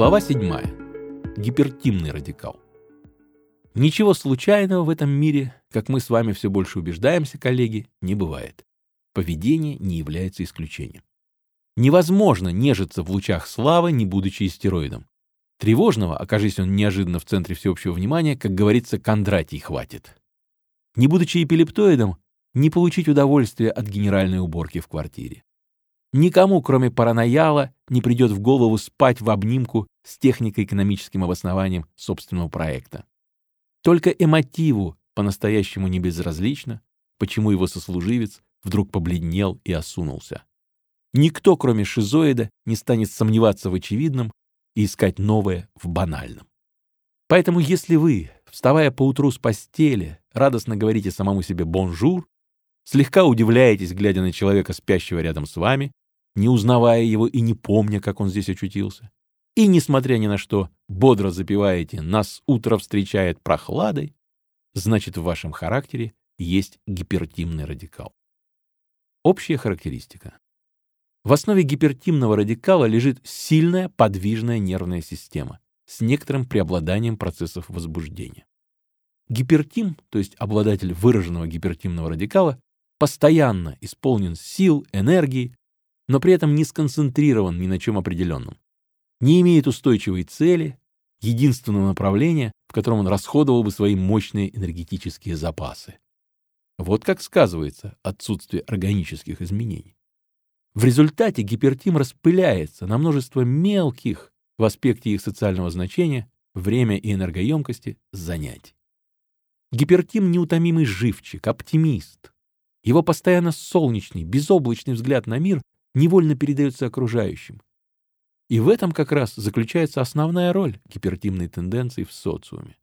Глава 7. Гипертимный радикал. Ничего случайного в этом мире, как мы с вами все больше убеждаемся, коллеги, не бывает. Поведение не является исключением. Невозможно нежиться в лучах славы, не будучи истероидом. Тревожного, окажись он неожиданно в центре всеобщего внимания, как говорится, Кондратий хватит. Не будучи эпилептоидом, не получить удовольствия от генеральной уборки в квартире. Никому, кроме паранойяла, не придет в голову спать в обнимку с технико-экономическим обоснованием собственного проекта. Только эмотиву по-настоящему не безразлично, почему его сослуживец вдруг побледнел и осунулся. Никто, кроме шизоида, не станет сомневаться в очевидном и искать новое в банальном. Поэтому если вы, вставая поутру с постели, радостно говорите самому себе «бонжур», слегка удивляетесь, глядя на человека, спящего рядом с вами, не узнавая его и не помня, как он здесь очутился. И, несмотря ни на что, бодро запеваете «Нас утро встречает прохладой», значит, в вашем характере есть гипертимный радикал. Общая характеристика. В основе гипертимного радикала лежит сильная подвижная нервная система с некоторым преобладанием процессов возбуждения. Гипертим, то есть обладатель выраженного гипертимного радикала, постоянно исполнен сил, энергии, но при этом не сконцентрирован ни на чем определенном. Не имеет устойчивой цели, единственного направления, в котором он расходовал бы свои мощные энергетические запасы. Вот как сказывается отсутствие органических изменений. В результате гипертим распыляется на множество мелких в аспекте их социального значения, время и энергоемкости занятий. Гипертим — неутомимый живчик, оптимист. Его постоянно солнечный, безоблачный взгляд на мир невольно передается окружающим. И в этом как раз заключается основная роль гипертимной тенденции в социуме.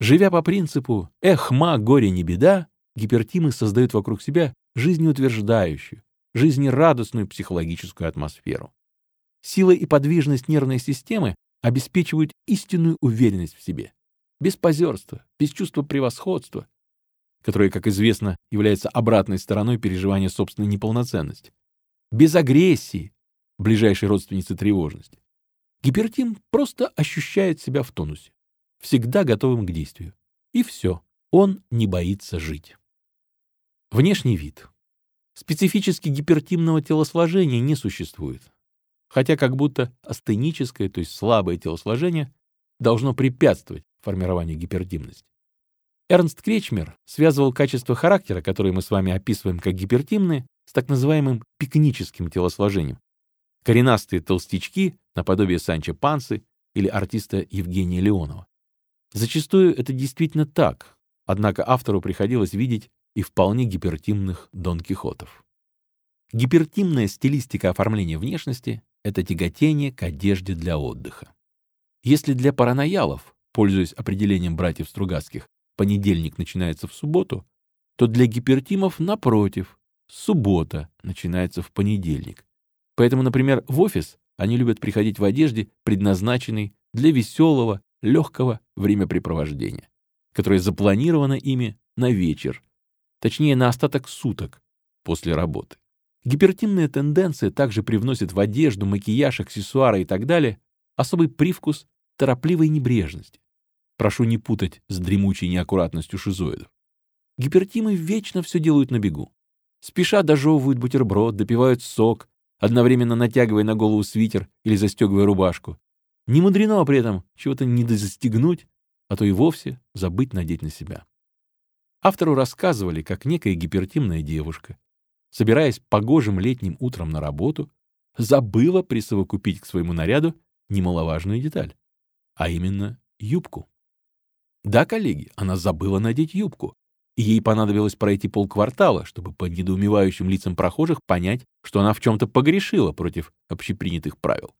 Живя по принципу «эх, ма, горе, не беда», гипертимы создают вокруг себя жизнеутверждающую, жизнерадостную психологическую атмосферу. Сила и подвижность нервной системы обеспечивают истинную уверенность в себе, без позерства, без чувства превосходства, которое, как известно, является обратной стороной переживания собственной неполноценности без агрессии, ближайшей родственницы тревожности. Гипертим просто ощущает себя в тонусе, всегда готовым к действию. И все, он не боится жить. Внешний вид. Специфически гипертимного телосложения не существует. Хотя как будто астеническое, то есть слабое телосложение, должно препятствовать формированию гипертимности. Эрнст Кречмер связывал качества характера, которые мы с вами описываем как гипертимные, с так называемым пикническим телосложением. Коренастые толстячки, наподобие Санчо Пансы или артиста Евгения Леонова. Зачастую это действительно так, однако автору приходилось видеть и вполне гипертимных Дон Кихотов. Гипертимная стилистика оформления внешности — это тяготение к одежде для отдыха. Если для параноялов, пользуясь определением братьев Стругацких, понедельник начинается в субботу, то для гипертимов, напротив, суббота начинается в понедельник. Поэтому, например, в офис они любят приходить в одежде, предназначенной для веселого, легкого времяпрепровождения, которое запланировано ими на вечер, точнее на остаток суток после работы. Гипертимная тенденция также привносит в одежду, макияж, аксессуары и так далее особый привкус торопливой небрежности. Прошу не путать с дремучей неаккуратностью шизоидов. Гипертимы вечно все делают на бегу. Спеша дожевывают бутерброд, допивают сок, одновременно натягивая на голову свитер или застегивая рубашку. Не мудрено при этом чего-то не застегнуть, а то и вовсе забыть надеть на себя. Автору рассказывали, как некая гипертимная девушка, собираясь погожим летним утром на работу, забыла присовокупить к своему наряду немаловажную деталь, а именно юбку. Да, коллеги, она забыла надеть юбку, и ей понадобилось пройти полквартала, чтобы по недоумевающим лицам прохожих понять, что она в чем-то погрешила против общепринятых правил.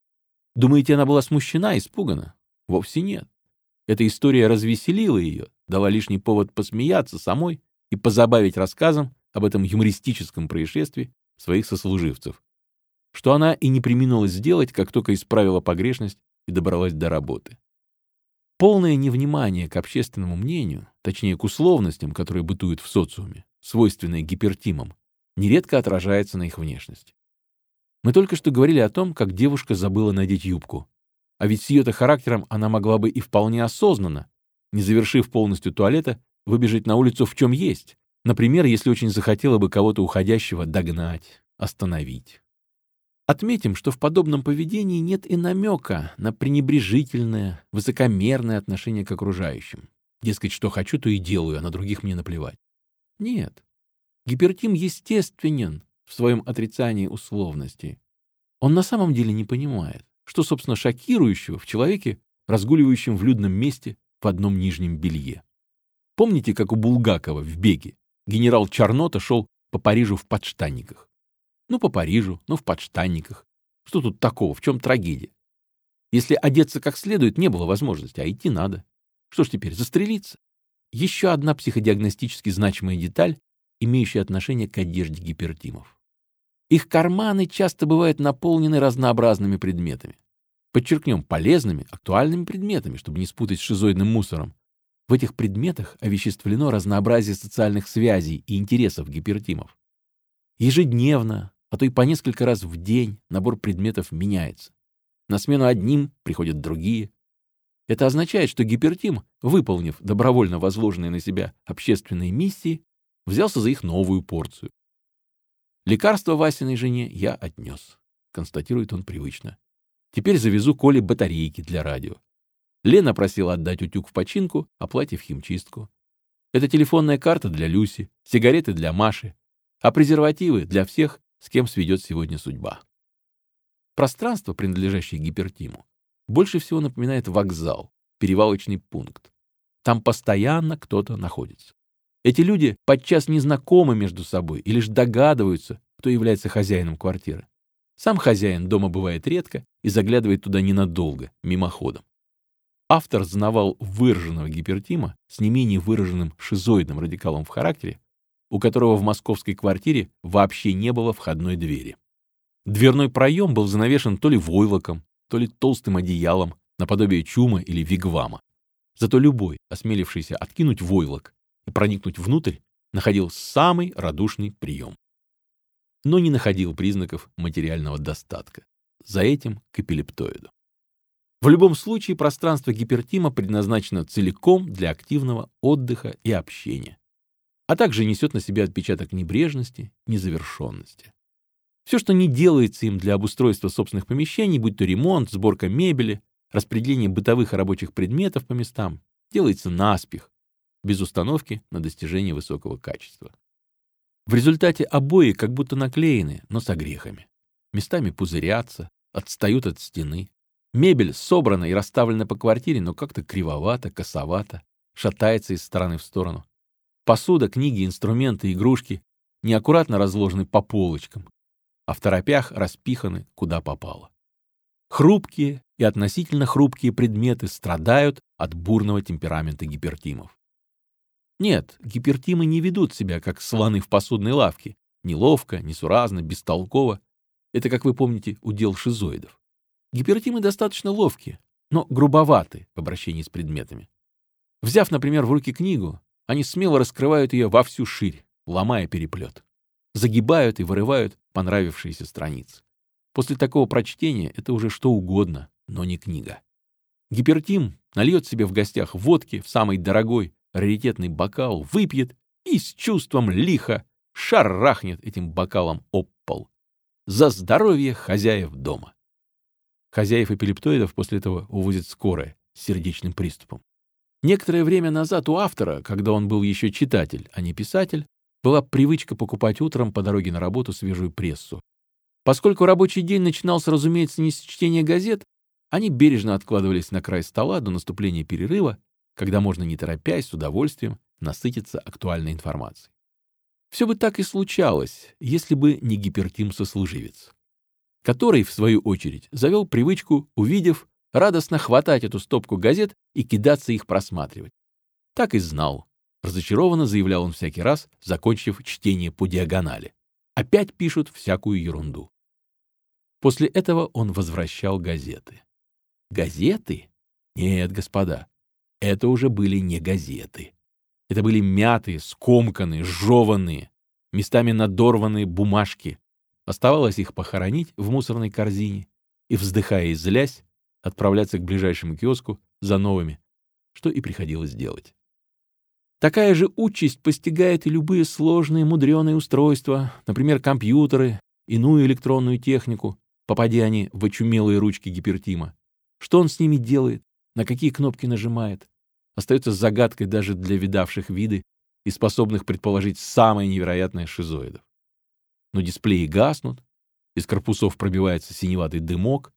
Думаете, она была смущена, испугана? Вовсе нет. Эта история развеселила ее, дала лишний повод посмеяться самой и позабавить рассказом об этом юмористическом происшествии своих сослуживцев, что она и не приминула сделать, как только исправила погрешность и добралась до работы. Полное невнимание к общественному мнению, точнее к условностям, которые бытуют в социуме, свойственные гипертимам, нередко отражается на их внешности. Мы только что говорили о том, как девушка забыла надеть юбку. А ведь с ее-то характером она могла бы и вполне осознанно, не завершив полностью туалета, выбежать на улицу в чем есть. Например, если очень захотела бы кого-то уходящего догнать, остановить. Отметим, что в подобном поведении нет и намека на пренебрежительное, высокомерное отношение к окружающим. Дескать, что хочу, то и делаю, а на других мне наплевать. Нет. Гипертим естественен в своем отрицании условностей. Он на самом деле не понимает, что, собственно, шокирующего в человеке, разгуливающем в людном месте в одном нижнем белье. Помните, как у Булгакова в «Беге» генерал Чернота шел по Парижу в подштанниках? Ну, по Парижу, ну, в подштанниках. Что тут такого, в чем трагедия? Если одеться как следует, не было возможности, а идти надо. Что ж теперь, застрелиться? Еще одна психодиагностически значимая деталь, имеющая отношение к одежде гипертимов. Их карманы часто бывают наполнены разнообразными предметами. Подчеркнем, полезными, актуальными предметами, чтобы не спутать с шизоидным мусором. В этих предметах овеществлено разнообразие социальных связей и интересов гипертимов. Ежедневно, а то и по несколько раз в день набор предметов меняется. На смену одним приходят другие, это означает, что гипертим, выполнив добровольно возложенные на себя общественные миссии, взялся за их новую порцию. Лекарство Васиной жене я отнес, констатирует он привычно. Теперь завезу Коле батарейки для радио. Лена просила отдать утюг в починку, а платье в химчистку. Это телефонная карта для Люси, сигареты для Маши, а презервативы для всех, с кем сведет сегодня судьба. Пространство, принадлежащее гипертиму, больше всего напоминает вокзал, перевалочный пункт. Там постоянно кто-то находится. Эти люди подчас не знакомы между собой и лишь догадываются, кто является хозяином квартиры. Сам хозяин дома бывает редко и заглядывает туда ненадолго, мимоходом. Автор знавал выраженного гипертима с не менее выраженным шизоидным радикалом в характере, у которого в московской квартире вообще не было входной двери. Дверной проем был занавешен то ли войлоком, то ли толстым одеялом, наподобие чума или вигвама. Зато любой, осмелившийся откинуть войлок и проникнуть внутрь, находил самый радушный прием. Но не находил признаков материального достатка. За этим к эпилептоиду. В любом случае пространство гипертима предназначено целиком для активного отдыха и общения, а также несет на себе отпечаток небрежности, незавершенности. Все, что не делается им для обустройства собственных помещений, будь то ремонт, сборка мебели, распределение бытовых и рабочих предметов по местам, делается наспех, без установки на достижение высокого качества. В результате обои как будто наклеены, но с огрехами. Местами пузырятся, отстают от стены. Мебель собрана и расставлена по квартире, но как-то кривовато, косовато, шатается из стороны в сторону. Посуда, книги, инструменты, игрушки неаккуратно разложены по полочкам, а в торопях распиханы куда попало. Хрупкие и относительно хрупкие предметы страдают от бурного темперамента гипертимов. Нет, гипертимы не ведут себя, как слоны в посудной лавке, неловко, несуразно, бестолково. Это, как вы помните, удел шизоидов. Гипертимы достаточно ловкие, но грубоваты в обращении с предметами. Взяв, например, в руки книгу, они смело раскрывают ее во всю ширь, ломая переплет загибают и вырывают понравившиеся страницы. После такого прочтения это уже что угодно, но не книга. Гипертим нальет себе в гостях водки в самый дорогой, раритетный бокал, выпьет и с чувством лиха шарахнет этим бокалом об пол. За здоровье хозяев дома. Хозяев эпилептоидов после этого увозят скорая с сердечным приступом. Некоторое время назад у автора, когда он был еще читатель, а не писатель, была привычка покупать утром по дороге на работу свежую прессу. Поскольку рабочий день начинался, разумеется, не с чтения газет, они бережно откладывались на край стола до наступления перерыва, когда можно, не торопясь, с удовольствием насытиться актуальной информацией. Все бы так и случалось, если бы не гипертим-сослуживец, который, в свою очередь, завел привычку, увидев, радостно хватать эту стопку газет и кидаться их просматривать. Так и знал, Разочарованно заявлял он всякий раз, закончив чтение по диагонали. Опять пишут всякую ерунду. После этого он возвращал газеты. Газеты? Нет, господа, это уже были не газеты. Это были мятые, скомканные, жеванные, местами надорванные бумажки. Оставалось их похоронить в мусорной корзине и, вздыхая и злясь, отправляться к ближайшему киоску за новыми, что и приходилось делать. Такая же участь постигает и любые сложные мудреные устройства, например, компьютеры, иную электронную технику, попадя они в очумелые ручки гипертима. Что он с ними делает, на какие кнопки нажимает, остается загадкой даже для видавших виды и способных предположить самое невероятное шизоидов. Но дисплеи гаснут, из корпусов пробивается синеватый дымок,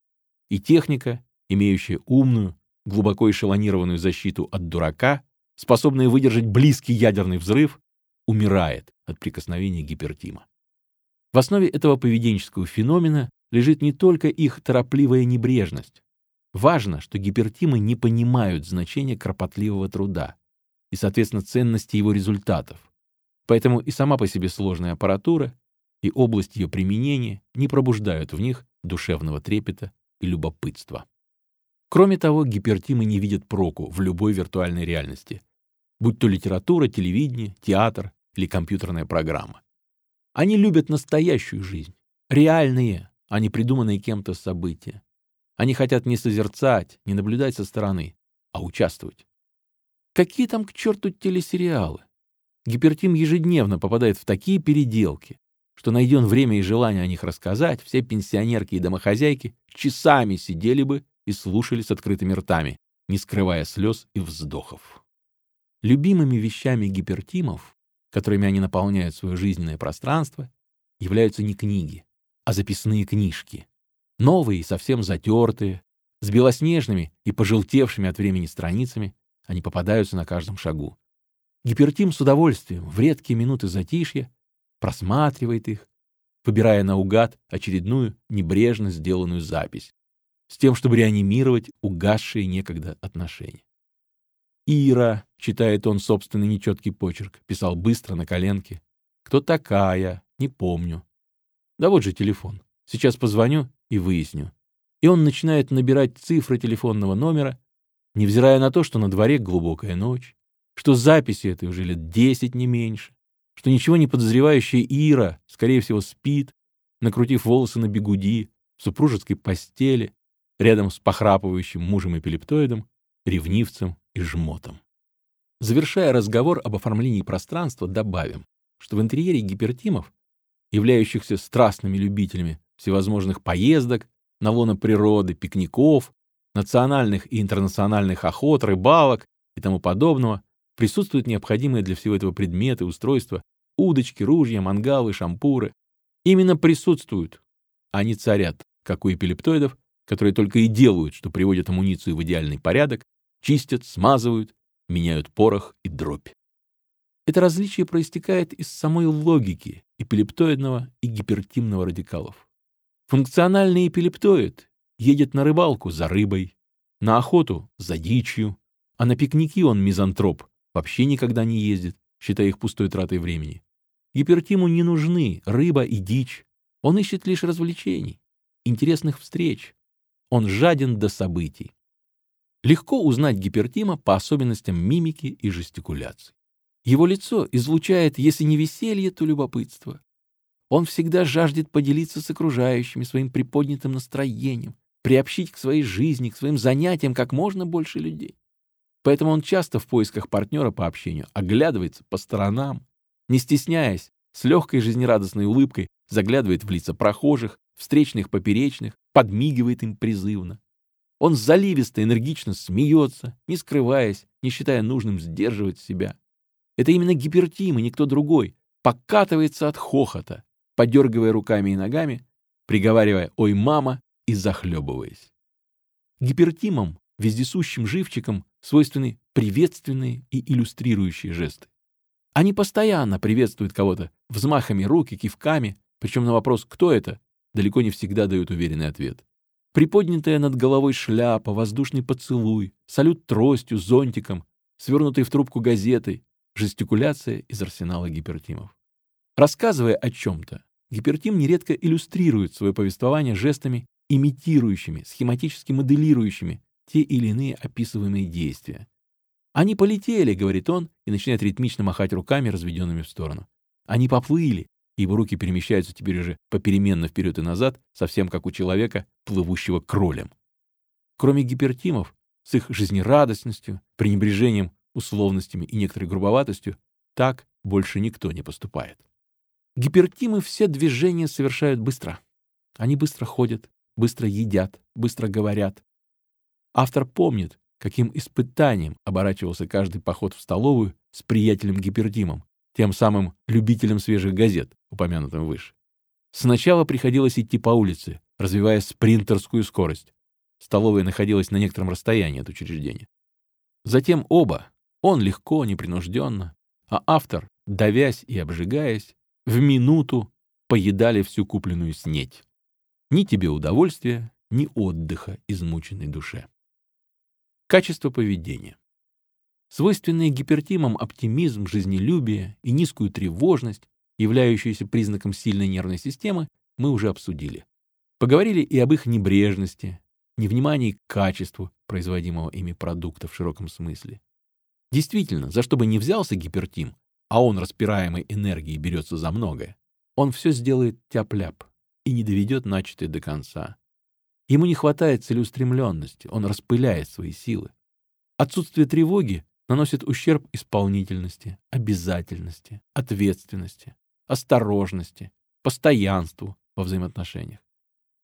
и техника, имеющая умную, глубоко эшелонированную защиту от дурака, способная выдержать близкий ядерный взрыв, умирает от прикосновения гипертима. В основе этого поведенческого феномена лежит не только их торопливая небрежность. Важно, что гипертимы не понимают значения кропотливого труда и, соответственно, ценности его результатов. Поэтому и сама по себе сложная аппаратура, и область ее применения не пробуждают в них душевного трепета и любопытства. Кроме того, гипертимы не видят проку в любой виртуальной реальности, будь то литература, телевидение, театр или компьютерная программа. Они любят настоящую жизнь, реальные, а не придуманные кем-то события. Они хотят не созерцать, не наблюдать со стороны, а участвовать. Какие там к черту телесериалы? Гипертим ежедневно попадает в такие переделки, что найден время и желание о них рассказать, все пенсионерки и домохозяйки часами сидели бы и слушали с открытыми ртами, не скрывая слез и вздохов. Любимыми вещами гипертимов, которыми они наполняют свое жизненное пространство, являются не книги, а записные книжки. Новые и совсем затертые, с белоснежными и пожелтевшими от времени страницами, они попадаются на каждом шагу. Гипертим с удовольствием в редкие минуты затишья просматривает их, выбирая наугад очередную небрежно сделанную запись, с тем, чтобы реанимировать угасшие некогда отношения. «Ира», — читает он собственный нечеткий почерк, писал быстро на коленке. «Кто такая? Не помню». Да вот же телефон. Сейчас позвоню и выясню. И он начинает набирать цифры телефонного номера, невзирая на то, что на дворе глубокая ночь, что записи этой уже лет десять не меньше, что ничего не подозревающая Ира, скорее всего, спит, накрутив волосы на бегуди, в супружеской постели, рядом с похрапывающим мужем-эпилептоидом, ревнивцем и жмотом. Завершая разговор об оформлении пространства, добавим, что в интерьере гипертимов, являющихся страстными любителями всевозможных поездок, на лоно природы, пикников, национальных и интернациональных охот, рыбалок и тому подобного, присутствуют необходимые для всего этого предметы, устройства, удочки, ружья, мангалы, шампуры. Именно присутствуют, а не царят, как у эпилептоидов, которые только и делают, что приводят амуницию в идеальный порядок, чистят, смазывают, меняют порох и дробь. Это различие проистекает из самой логики эпилептоидного и гипертимного радикалов. Функциональный эпилептоид едет на рыбалку за рыбой, на охоту за дичью, а на пикники он мизантроп, вообще никогда не ездит, считая их пустой тратой времени. Гипертиму не нужны рыба и дичь. Он ищет лишь развлечений, интересных встреч, он жаден до событий. Легко узнать гипертима по особенностям мимики и жестикуляции. Его лицо излучает, если не веселье, то любопытство. Он всегда жаждет поделиться с окружающими своим приподнятым настроением, приобщить к своей жизни, к своим занятиям как можно больше людей. Поэтому он часто в поисках партнера по общению оглядывается по сторонам, не стесняясь, с легкой жизнерадостной улыбкой заглядывает в лица прохожих, встречных поперечных, подмигивает им призывно. Он заливисто, энергично смеется, не скрываясь, не считая нужным сдерживать себя. Это именно гипертим и никто другой. Покатывается от хохота, подергивая руками и ногами, приговаривая «Ой, мама!» и захлебываясь. Гипертимам, вездесущим живчикам, свойственны приветственные и иллюстрирующие жесты. Они постоянно приветствуют кого-то взмахами рук и кивками, причем на вопрос «Кто это?» далеко не всегда дают уверенный ответ. Приподнятая над головой шляпа, воздушный поцелуй, салют тростью, зонтиком, свернутый в трубку газетой, жестикуляция из арсенала гипертимов. Рассказывая о чем-то, гипертим нередко иллюстрирует свое повествование жестами, имитирующими, схематически моделирующими те или иные описываемые действия. «Они полетели», — говорит он, и начинает ритмично махать руками, разведенными в сторону. «Они поплыли», ибо руки перемещаются теперь уже попеременно вперед и назад, совсем как у человека, плывущего кролем. Кроме гипертимов, с их жизнерадостностью, пренебрежением условностями и некоторой грубоватостью, так больше никто не поступает. Гипертимы все движения совершают быстро. Они быстро ходят, быстро едят, быстро говорят. Автор помнит, каким испытанием оборачивался каждый поход в столовую с приятелем гипертимом, тем самым любителем свежих газет, упомянутым выше. Сначала приходилось идти по улице, развивая спринтерскую скорость. Столовая находилась на некотором расстоянии от учреждения. Затем оба, он легко, непринужденно, а автор, давясь и обжигаясь, в минуту поедали всю купленную снеть. Ни тебе удовольствия, ни отдыха измученной душе. Качество поведения. Свойственные гипертимам оптимизм, жизнелюбие и низкую тревожность, являющиеся признаком сильной нервной системы, мы уже обсудили. Поговорили и об их небрежности, невнимании к качеству производимого ими продукта в широком смысле. Действительно, за что бы ни взялся гипертим, а он распираемой энергией берется за многое, он все сделает тяп-ляп и не доведет начатое до конца. Ему не хватает целеустремленности, он распыляет свои силы. Отсутствие тревоги наносит ущерб исполнительности, обязательности, ответственности, осторожности, постоянству во взаимоотношениях.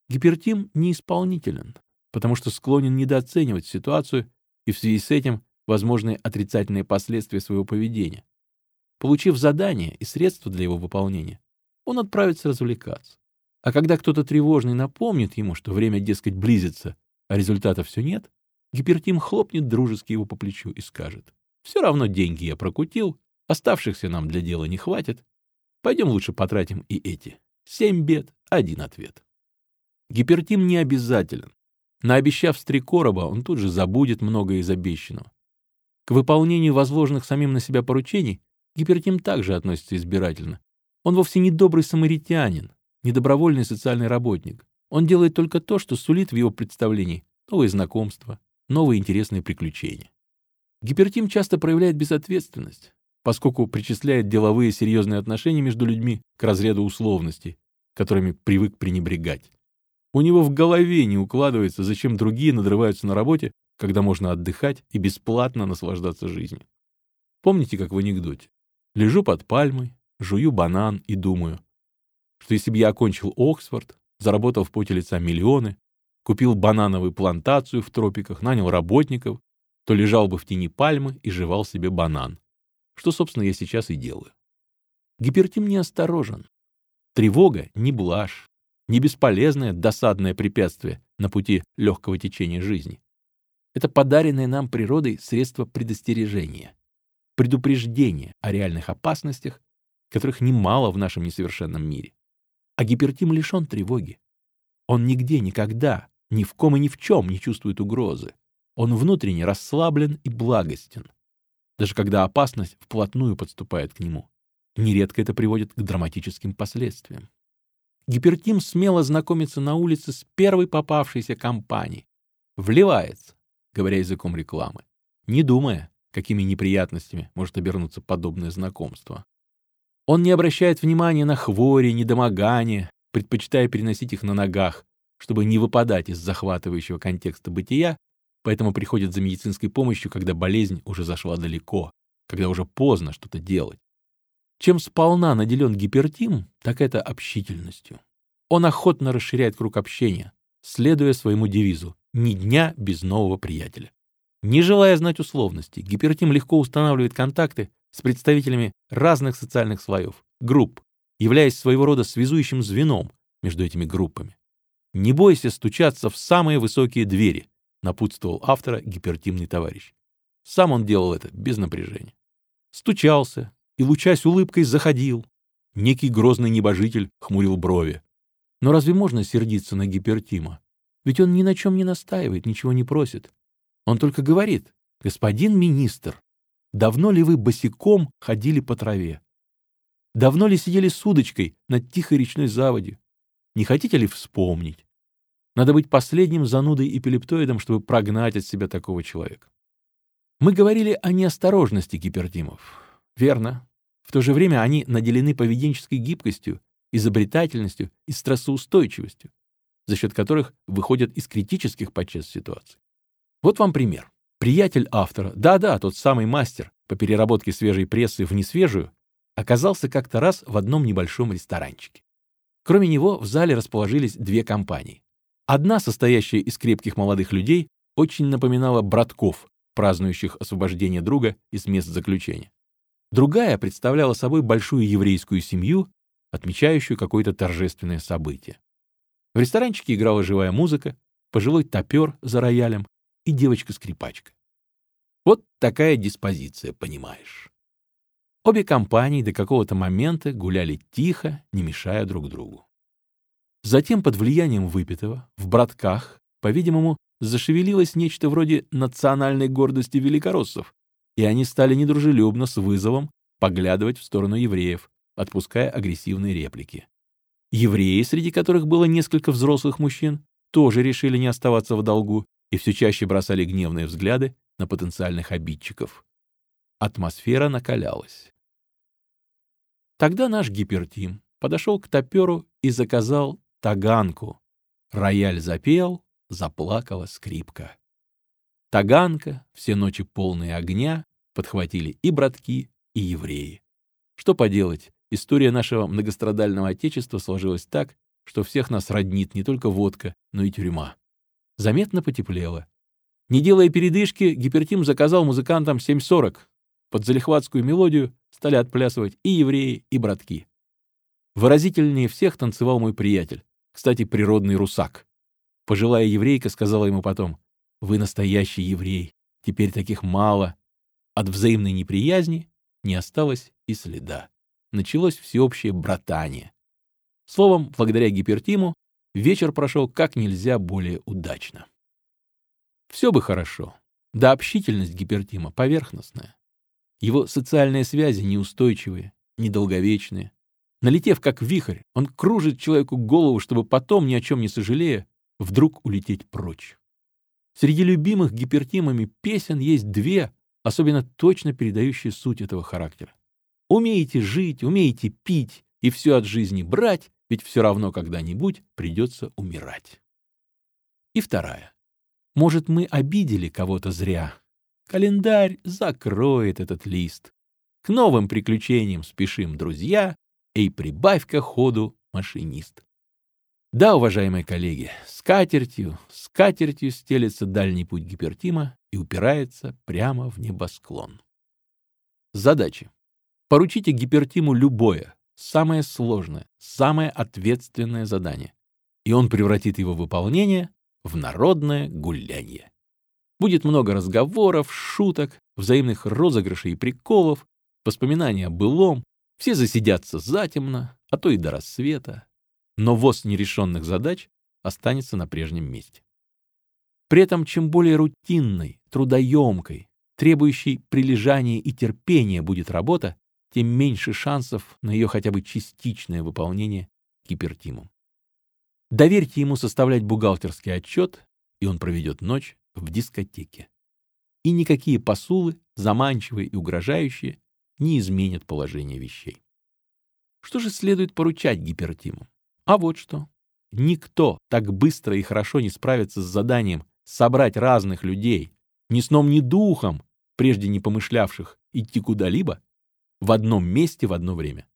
Гипертим неисполнителен, потому что склонен недооценивать ситуацию и в связи с этим возможные отрицательные последствия своего поведения. Получив задание и средства для его выполнения, он отправится развлекаться. А когда кто-то тревожный напомнит ему, что время, дескать, близится, а результата все нет, гипертим хлопнет дружески его по плечу и скажет, «Все равно деньги я прокутил, оставшихся нам для дела не хватит. Пойдем лучше потратим и эти. Семь бед, один ответ». Гипертим не обязателен. Наобещав с три короба, он тут же забудет многое из обещанного. К выполнению возложенных самим на себя поручений гипертим также относится избирательно. Он вовсе не добрый самаритянин, не добровольный социальный работник. Он делает только то, что сулит в его представлении новые знакомства, новые интересные приключения. Гипертим часто проявляет безответственность, поскольку причисляет деловые серьезные отношения между людьми к разряду условностей, которыми привык пренебрегать. У него в голове не укладывается, зачем другие надрываются на работе, когда можно отдыхать и бесплатно наслаждаться жизнью. Помните, как в анекдоте? Лежу под пальмой, жую банан и думаю, что если бы я окончил Оксфорд, заработал в поте лица миллионы, купил банановую плантацию в тропиках, нанял работников, то лежал бы в тени пальмы и жевал себе банан. Что, собственно, я сейчас и делаю. Гипертим неосторожен. Тревога — не блажь, не бесполезное досадное препятствие на пути легкого течения жизни. Это подаренное нам природой средство предостережения, предупреждения о реальных опасностях, которых немало в нашем несовершенном мире. А гипертим лишен тревоги. Он нигде, никогда, ни в ком и ни в чем не чувствует угрозы. Он внутренне расслаблен и благостен, даже когда опасность вплотную подступает к нему. Нередко это приводит к драматическим последствиям. Гипертим смело знакомится на улице с первой попавшейся компанией. Вливается, говоря языком рекламы, не думая, какими неприятностями может обернуться подобное знакомство. Он не обращает внимания на хвори, недомогания, предпочитая переносить их на ногах, чтобы не выпадать из захватывающего контекста бытия, поэтому приходит за медицинской помощью, когда болезнь уже зашла далеко, когда уже поздно что-то делать. Чем сполна наделен гипертим, так это общительностью. Он охотно расширяет круг общения, следуя своему девизу «ни дня без нового приятеля». Не желая знать условности, гипертим легко устанавливает контакты с представителями разных социальных слоев, групп, являясь своего рода связующим звеном между этими группами. «Не бойся стучаться в самые высокие двери», напутствовал автора гипертимный товарищ. Сам он делал это без напряжения. Стучался и, лучась улыбкой, заходил. Некий грозный небожитель хмурил брови. Но разве можно сердиться на гипертима? Ведь он ни на чем не настаивает, ничего не просит. Он только говорит, «Господин министр, Давно ли вы босиком ходили по траве? Давно ли сидели с удочкой над тихой речной заводью? Не хотите ли вспомнить? Надо быть последним занудой и чтобы прогнать от себя такого человека. Мы говорили о неосторожности гипертимов. Верно. В то же время они наделены поведенческой гибкостью, изобретательностью и стрессоустойчивостью, за счет которых выходят из критических подчас ситуаций. Вот вам пример. Приятель автора, да-да, тот самый мастер по переработке свежей прессы в несвежую, оказался как-то раз в одном небольшом ресторанчике. Кроме него в зале расположились две компании. Одна, состоящая из крепких молодых людей, очень напоминала братков, празднующих освобождение друга из мест заключения. Другая представляла собой большую еврейскую семью, отмечающую какое-то торжественное событие. В ресторанчике играла живая музыка, пожилой топер за роялем и девочка-скрипачка. Вот такая диспозиция, понимаешь. Обе компании до какого-то момента гуляли тихо, не мешая друг другу. Затем под влиянием выпитого в братках, по-видимому, зашевелилось нечто вроде национальной гордости великороссов, и они стали недружелюбно с вызовом поглядывать в сторону евреев, отпуская агрессивные реплики. Евреи, среди которых было несколько взрослых мужчин, тоже решили не оставаться в долгу и все чаще бросали гневные взгляды на потенциальных обидчиков. Атмосфера накалялась. Тогда наш гипертим подошел к топеру и заказал таганку. Рояль запел, заплакала скрипка. Таганка, все ночи полные огня, подхватили и братки, и евреи. Что поделать, история нашего многострадального Отечества сложилась так, что всех нас роднит не только водка, но и тюрьма. Заметно потеплело. Не делая передышки, Гипертим заказал музыкантам 7.40. Под залихватскую мелодию стали отплясывать и евреи, и братки. Выразительнее всех танцевал мой приятель, кстати, природный русак. Пожилая еврейка сказала ему потом, «Вы настоящий еврей, теперь таких мало». От взаимной неприязни не осталось и следа. Началось всеобщее братание. Словом, благодаря гипертиму, вечер прошел как нельзя более удачно. Все бы хорошо, да общительность гипертима поверхностная. Его социальные связи неустойчивые, недолговечные. Налетев как вихрь, он кружит человеку голову, чтобы потом, ни о чем не сожалея, вдруг улететь прочь. Среди любимых гипертимами песен есть две, особенно точно передающие суть этого характера. Умеете жить, умеете пить и все от жизни брать, ведь все равно когда-нибудь придется умирать. И вторая. Может, мы обидели кого-то зря. Календарь закроет этот лист. К новым приключениям спешим, друзья, и прибавь-ка ходу, машинист. Да, уважаемые коллеги, с катертью, с стелется дальний путь гипертима и упирается прямо в небосклон. Задачи. Поручите гипертиму любое, самое сложное, самое ответственное задание, и он превратит его выполнение в народное гулянье. Будет много разговоров, шуток, взаимных розыгрышей и приколов, воспоминания о былом, все засидятся затемно, а то и до рассвета, но воз нерешенных задач останется на прежнем месте. При этом, чем более рутинной, трудоемкой, требующей прилежания и терпения будет работа, тем меньше шансов на ее хотя бы частичное выполнение гипертимом. Доверьте ему составлять бухгалтерский отчет, и он проведет ночь в дискотеке. И никакие посулы, заманчивые и угрожающие, не изменят положение вещей. Что же следует поручать гипертиму? А вот что. Никто так быстро и хорошо не справится с заданием собрать разных людей, ни сном, ни духом, прежде не помышлявших идти куда-либо, в одном месте в одно время.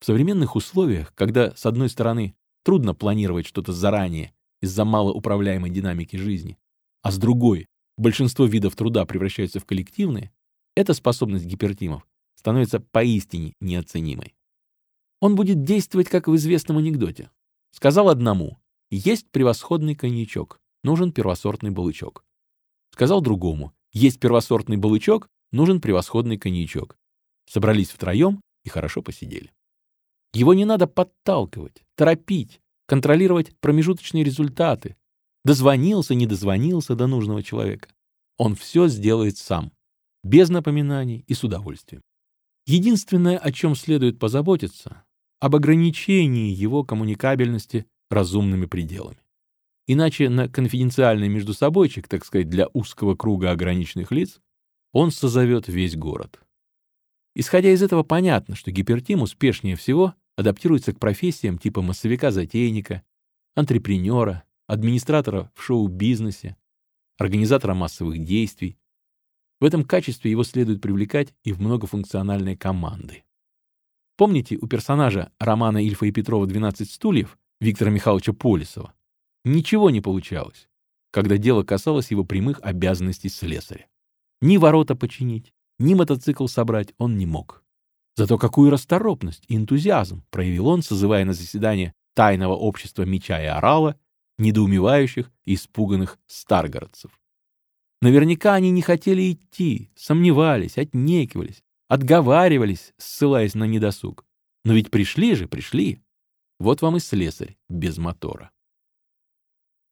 В современных условиях, когда, с одной стороны, трудно планировать что-то заранее из-за малоуправляемой динамики жизни, а с другой, большинство видов труда превращаются в коллективные, эта способность гипертимов становится поистине неоценимой. Он будет действовать, как в известном анекдоте. Сказал одному, есть превосходный коньячок, нужен первосортный балычок. Сказал другому, есть первосортный балычок, нужен превосходный коньячок. Собрались втроем и хорошо посидели. Его не надо подталкивать, торопить, контролировать промежуточные результаты. Дозвонился, не дозвонился до нужного человека. Он все сделает сам, без напоминаний и с удовольствием. Единственное, о чем следует позаботиться, об ограничении его коммуникабельности разумными пределами. Иначе на конфиденциальный междусобойчик, так сказать, для узкого круга ограниченных лиц, он созовет весь город. Исходя из этого, понятно, что гипертим успешнее всего адаптируется к профессиям типа массовика-затейника, антрепренера, администратора в шоу-бизнесе, организатора массовых действий. В этом качестве его следует привлекать и в многофункциональные команды. Помните у персонажа романа Ильфа и Петрова «12 стульев» Виктора Михайловича Полисова ничего не получалось, когда дело касалось его прямых обязанностей слесаря. Ни ворота починить, ни мотоцикл собрать он не мог. Зато какую расторопность и энтузиазм проявил он, созывая на заседание тайного общества меча и орала недоумевающих и испуганных старгородцев. Наверняка они не хотели идти, сомневались, отнекивались, отговаривались, ссылаясь на недосуг. Но ведь пришли же, пришли. Вот вам и слесарь без мотора.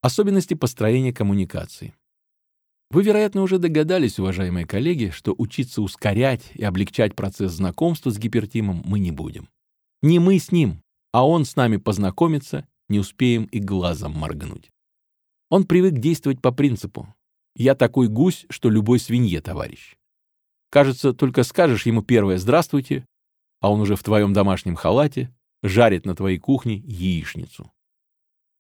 Особенности построения коммуникации. Вы, вероятно, уже догадались, уважаемые коллеги, что учиться ускорять и облегчать процесс знакомства с гипертимом мы не будем. Не мы с ним, а он с нами познакомится, не успеем и глазом моргнуть. Он привык действовать по принципу «я такой гусь, что любой свинье товарищ». Кажется, только скажешь ему первое «здравствуйте», а он уже в твоем домашнем халате жарит на твоей кухне яичницу.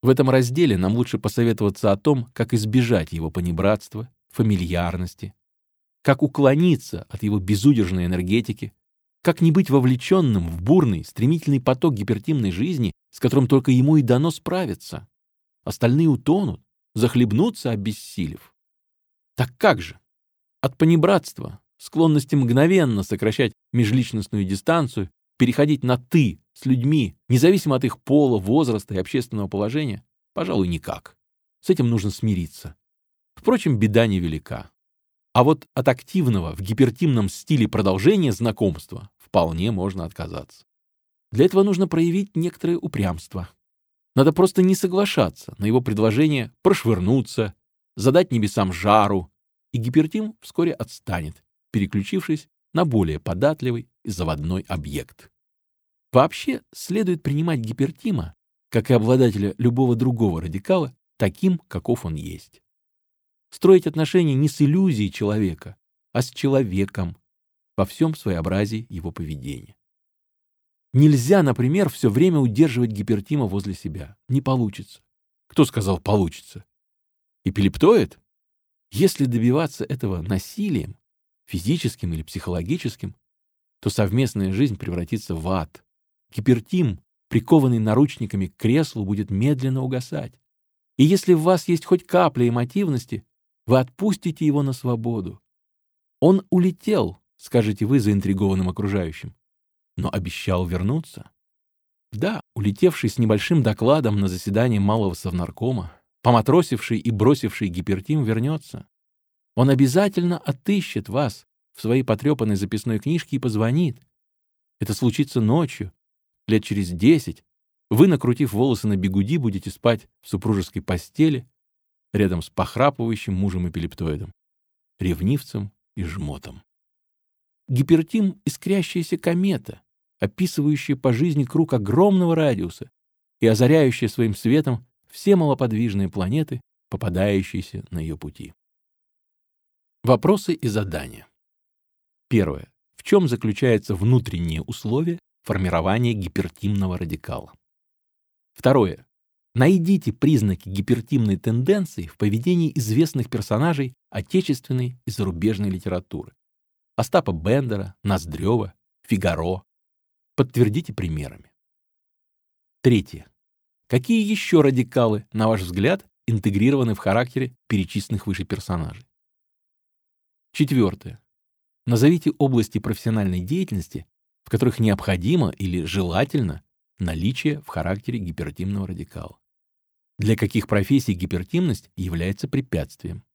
В этом разделе нам лучше посоветоваться о том, как избежать его понебратства, фамильярности, как уклониться от его безудержной энергетики, как не быть вовлеченным в бурный, стремительный поток гипертимной жизни, с которым только ему и дано справиться. Остальные утонут, захлебнутся, обессилев. Так как же? От понебратства, склонности мгновенно сокращать межличностную дистанцию, переходить на «ты» с людьми, независимо от их пола, возраста и общественного положения, пожалуй, никак. С этим нужно смириться. Впрочем, беда невелика. А вот от активного в гипертимном стиле продолжения знакомства вполне можно отказаться. Для этого нужно проявить некоторое упрямство. Надо просто не соглашаться на его предложение прошвырнуться, задать небесам жару, и гипертим вскоре отстанет, переключившись на более податливый и заводной объект. Вообще следует принимать гипертима, как и обладателя любого другого радикала, таким, каков он есть. Строить отношения не с иллюзией человека, а с человеком во всем своеобразии его поведения. Нельзя, например, все время удерживать гипертима возле себя. Не получится. Кто сказал «получится»? Эпилептоид? Если добиваться этого насилием, физическим или психологическим, то совместная жизнь превратится в ад. Гипертим, прикованный наручниками к креслу, будет медленно угасать. И если в вас есть хоть капля эмотивности, вы отпустите его на свободу. Он улетел, скажете вы заинтригованным окружающим, но обещал вернуться. Да, улетевший с небольшим докладом на заседание малого совнаркома, поматросивший и бросивший гипертим вернется. Он обязательно отыщет вас в своей потрепанной записной книжке и позвонит. Это случится ночью, лет через десять, вы, накрутив волосы на бегуди, будете спать в супружеской постели рядом с похрапывающим мужем-эпилептоидом, ревнивцем и жмотом. Гипертим — искрящаяся комета, описывающая по жизни круг огромного радиуса и озаряющая своим светом все малоподвижные планеты, попадающиеся на ее пути. Вопросы и задания. Первое. В чем заключается внутреннее условие формирования гипертимного радикала? Второе. Найдите признаки гипертимной тенденции в поведении известных персонажей отечественной и зарубежной литературы. Остапа Бендера, Ноздрева, Фигаро. Подтвердите примерами. Третье. Какие еще радикалы, на ваш взгляд, интегрированы в характере перечисленных выше персонажей? Четвертое. Назовите области профессиональной деятельности, в которых необходимо или желательно наличие в характере гипертимного радикала. Для каких профессий гипертимность является препятствием?